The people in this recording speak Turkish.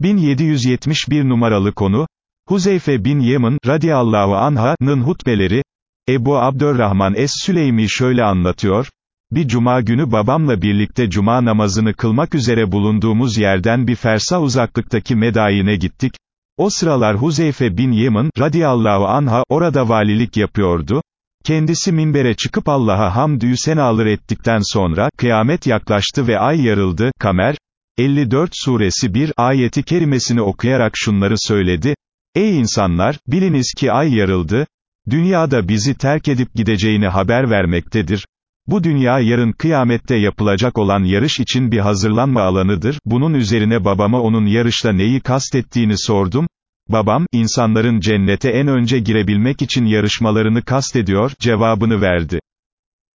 1771 numaralı konu, Huzeyfe bin Yemin, radiyallahu anha'nın hutbeleri, Ebu Abdurrahman Es-Süleymi şöyle anlatıyor, bir cuma günü babamla birlikte cuma namazını kılmak üzere bulunduğumuz yerden bir fersa uzaklıktaki medayine gittik, o sıralar Huzeyfe bin Yemin, radiyallahu anha, orada valilik yapıyordu, kendisi minbere çıkıp Allah'a hamdü senalar ettikten sonra, kıyamet yaklaştı ve ay yarıldı, Kamer, 54 suresi 1 ayeti kerimesini okuyarak şunları söyledi, Ey insanlar, biliniz ki ay yarıldı, dünyada bizi terk edip gideceğini haber vermektedir, bu dünya yarın kıyamette yapılacak olan yarış için bir hazırlanma alanıdır, bunun üzerine babama onun yarışla neyi kastettiğini sordum, babam, insanların cennete en önce girebilmek için yarışmalarını kastediyor, cevabını verdi.